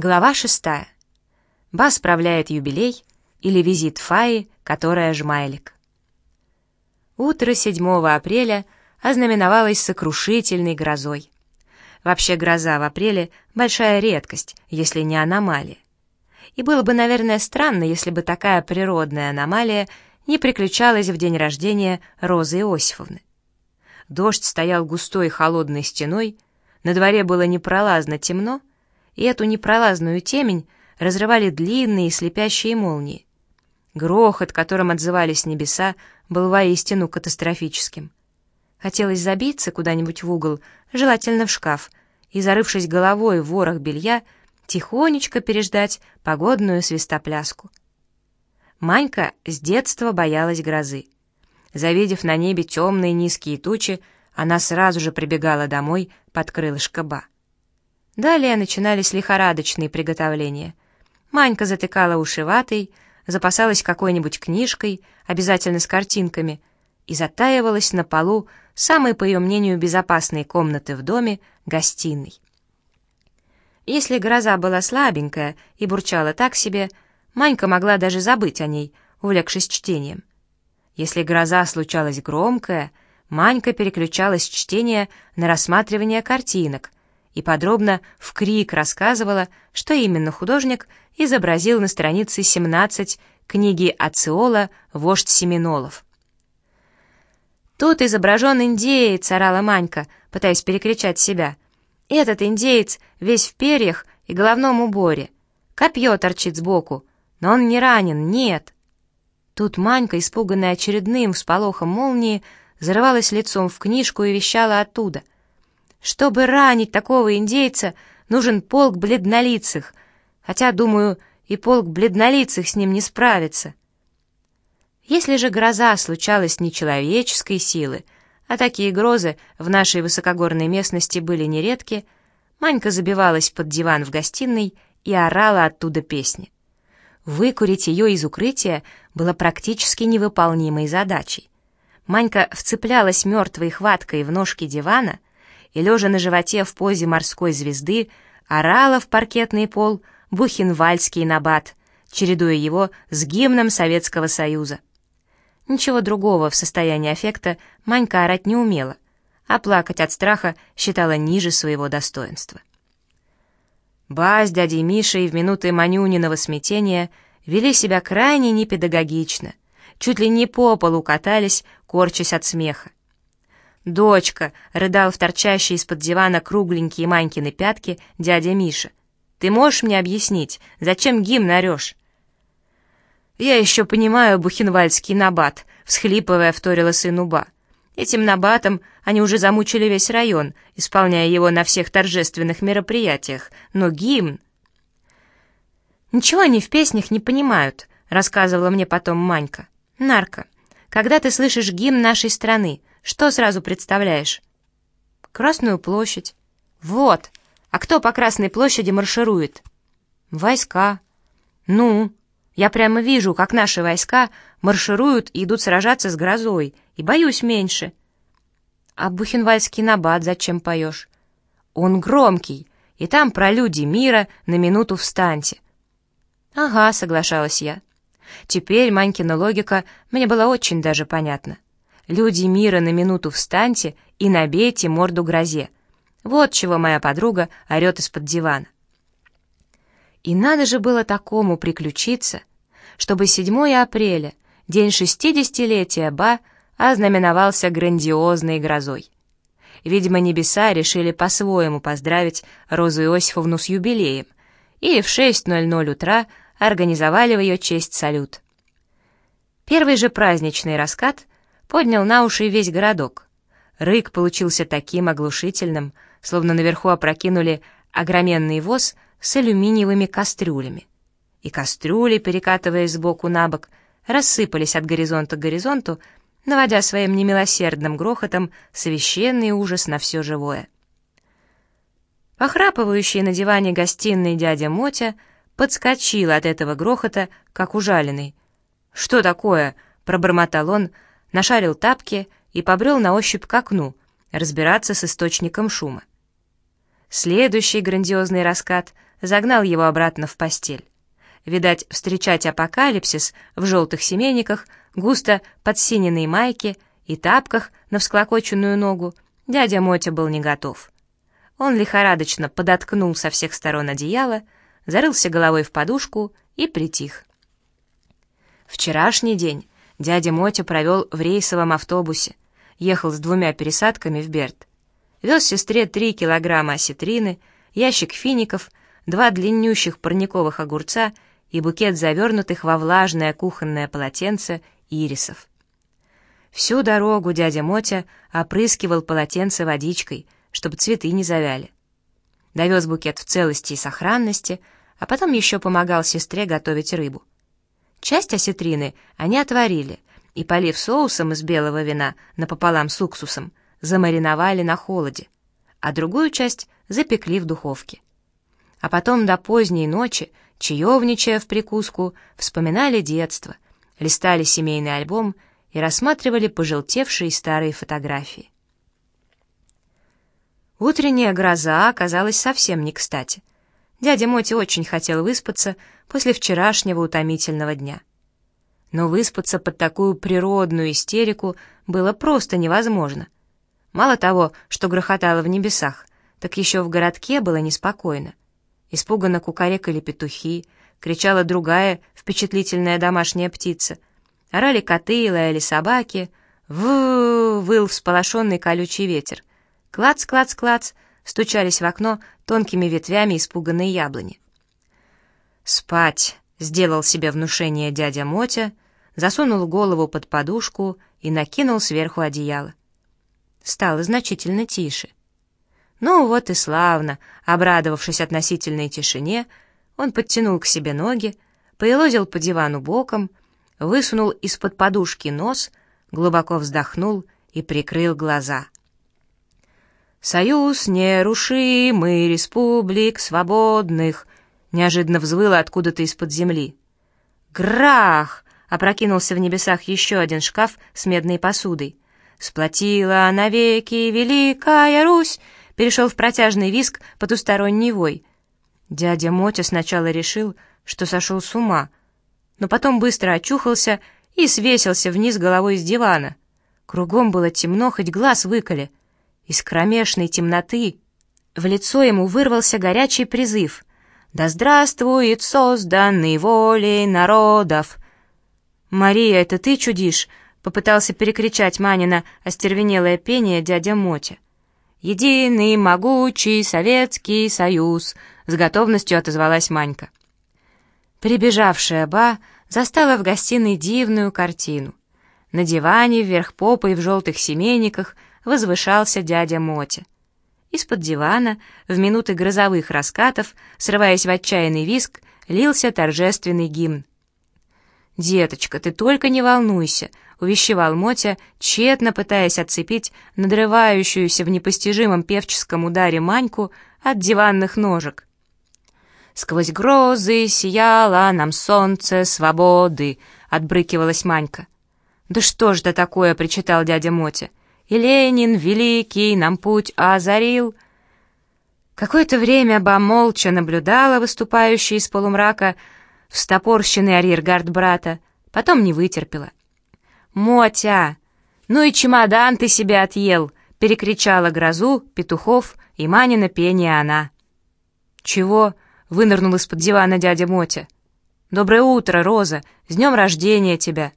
Глава шестая. Ба справляет юбилей или визит Фаи, которая жмайлик. Утро 7 апреля ознаменовалось сокрушительной грозой. Вообще гроза в апреле — большая редкость, если не аномалия. И было бы, наверное, странно, если бы такая природная аномалия не приключалась в день рождения Розы Иосифовны. Дождь стоял густой холодной стеной, на дворе было непролазно темно, и эту непролазную темень разрывали длинные слепящие молнии. Грохот, которым отзывались небеса, был воистину катастрофическим. Хотелось забиться куда-нибудь в угол, желательно в шкаф, и, зарывшись головой в ворох белья, тихонечко переждать погодную свистопляску. Манька с детства боялась грозы. Завидев на небе темные низкие тучи, она сразу же прибегала домой под крылышко Ба. Далее начинались лихорадочные приготовления. Манька затыкала уши ватой, запасалась какой-нибудь книжкой, обязательно с картинками, и затаивалась на полу самой, по ее мнению, безопасной комнаты в доме — гостиной. Если гроза была слабенькая и бурчала так себе, Манька могла даже забыть о ней, увлекшись чтением. Если гроза случалась громкая, Манька переключалась с чтения на рассматривание картинок — и подробно в крик рассказывала, что именно художник изобразил на странице 17 книги Ациола «Вождь Семенолов». «Тут изображен индеец», — орала Манька, пытаясь перекричать себя. «Этот индеец весь в перьях и головном уборе. Копье торчит сбоку, но он не ранен, нет». Тут Манька, испуганная очередным всполохом молнии, зарывалась лицом в книжку и вещала оттуда — чтобы ранить такого индейца, нужен полк бледнолицых, хотя, думаю, и полк бледнолицых с ним не справится. Если же гроза случалась не человеческой силы, а такие грозы в нашей высокогорной местности были нередки, Манька забивалась под диван в гостиной и орала оттуда песни. Выкурить ее из укрытия было практически невыполнимой задачей. Манька вцеплялась мертвой хваткой в ножки дивана — и, лежа на животе в позе морской звезды, орала в паркетный пол бухенвальский набат, чередуя его с гимном Советского Союза. Ничего другого в состоянии аффекта Манька орать не умела, а плакать от страха считала ниже своего достоинства. Ба с дядей Мишей в минуты Манюниного смятения вели себя крайне непедагогично, чуть ли не по полу катались, корчась от смеха. «Дочка!» — рыдал в торчащие из-под дивана кругленькие Манькины пятки дядя Миша. «Ты можешь мне объяснить, зачем гимн орешь?» «Я еще понимаю бухенвальдский набат», — всхлипывая вторила сыну Ба. «Этим набатом они уже замучили весь район, исполняя его на всех торжественных мероприятиях. Но гимн...» «Ничего они в песнях не понимают», — рассказывала мне потом Манька. «Нарко, когда ты слышишь гимн нашей страны, что сразу представляешь? Красную площадь. Вот. А кто по Красной площади марширует? Войска. Ну, я прямо вижу, как наши войска маршируют и идут сражаться с грозой, и боюсь меньше. А Бухенвальский набат зачем поешь? Он громкий, и там про люди мира на минуту встаньте. Ага, соглашалась я. Теперь Манькина логика мне была очень даже понятна. Люди мира на минуту встаньте и набейте морду грозе. Вот чего моя подруга орет из-под дивана. И надо же было такому приключиться, чтобы 7 апреля, день шестидесятилетия Ба, ознаменовался грандиозной грозой. Видимо, небеса решили по-своему поздравить Розу Иосифовну с юбилеем, и в 6.00 утра организовали в ее честь салют. Первый же праздничный раскат поднял на уши весь городок. Рык получился таким оглушительным, словно наверху опрокинули огроменный воз с алюминиевыми кастрюлями. И кастрюли, перекатываясь сбоку на бок, рассыпались от горизонта к горизонту, наводя своим немилосердным грохотом священный ужас на все живое. Похрапывающий на диване гостиной дядя Мотя подскочил от этого грохота, как ужаленный. «Что такое?» — пробормотал он, нашарил тапки и побрел на ощупь к окну, разбираться с источником шума. Следующий грандиозный раскат загнал его обратно в постель. Видать, встречать апокалипсис в желтых семейниках, густо подсиненной майке и тапках на всклокоченную ногу дядя Мотя был не готов. Он лихорадочно подоткнул со всех сторон одеяло, зарылся головой в подушку и притих. Вчерашний день дядя Мотя провел в рейсовом автобусе, ехал с двумя пересадками в Берт. Вез сестре три килограмма осетрины, ящик фиников, два длиннющих парниковых огурца и букет завернутых во влажное кухонное полотенце ирисов. Всю дорогу дядя Мотя опрыскивал полотенце водичкой, чтобы цветы не завяли. Довез букет в целости и сохранности, а потом еще помогал сестре готовить рыбу. Часть осетрины они отварили и, полив соусом из белого вина напополам с уксусом, замариновали на холоде, а другую часть запекли в духовке. А потом до поздней ночи, чаевничая в прикуску, вспоминали детство, листали семейный альбом и рассматривали пожелтевшие старые фотографии. Утренняя гроза оказалась совсем не кстати. Дядя Моти очень хотел выспаться после вчерашнего утомительного дня. Но выспаться под такую природную истерику было просто невозможно. Мало того, что грохотало в небесах, так еще в городке было неспокойно. Испуганно кукарекали петухи, кричала другая впечатлительная домашняя птица. Орали коты и лаяли собаки. в выл всполошенный колючий ветер. Клац, клац, клац, стучались в окно тонкими ветвями испуганные яблони. «Спать!» — сделал себе внушение дядя Мотя, засунул голову под подушку и накинул сверху одеяло. Стало значительно тише. Ну вот и славно, обрадовавшись относительной тишине, он подтянул к себе ноги, поелозил по дивану боком, высунул из-под подушки нос, глубоко вздохнул и прикрыл глаза. «Союз нерушимый республик свободных!» неожиданно взвыло откуда-то из-под земли. «Грах!» — опрокинулся в небесах еще один шкаф с медной посудой. «Сплотила навеки Великая Русь!» перешел в протяжный виск потусторонний вой. Дядя Мотя сначала решил, что сошел с ума, но потом быстро очухался и свесился вниз головой с дивана. Кругом было темно, хоть глаз выколи. Из кромешной темноты в лицо ему вырвался горячий призыв. «Да здравствует созданный волей народов!» «Мария, это ты чудишь?» — попытался перекричать Манина остервенелое пение дядя Мотя. «Единый могучий Советский Союз!» — с готовностью отозвалась Манька. Прибежавшая Ба застала в гостиной дивную картину. На диване вверх попой в желтых семейниках — возвышался дядя Мотя. Из-под дивана, в минуты грозовых раскатов, срываясь в отчаянный виск, лился торжественный гимн. «Деточка, ты только не волнуйся», — увещевал Мотя, тщетно пытаясь отцепить надрывающуюся в непостижимом певческом ударе Маньку от диванных ножек. «Сквозь грозы сияло нам солнце свободы», — отбрыкивалась Манька. «Да что ж это такое?» — причитал дядя Мотя и Ленин великий нам путь озарил». Какое-то время Ба молча наблюдала выступающий из полумрака встопорщенный арьергард брата, потом не вытерпела. «Мотя, ну и чемодан ты себе отъел!» — перекричала грозу, петухов и Манина пение она. «Чего?» — вынырнул из-под дивана дядя Мотя. «Доброе утро, Роза! С днем рождения тебя!»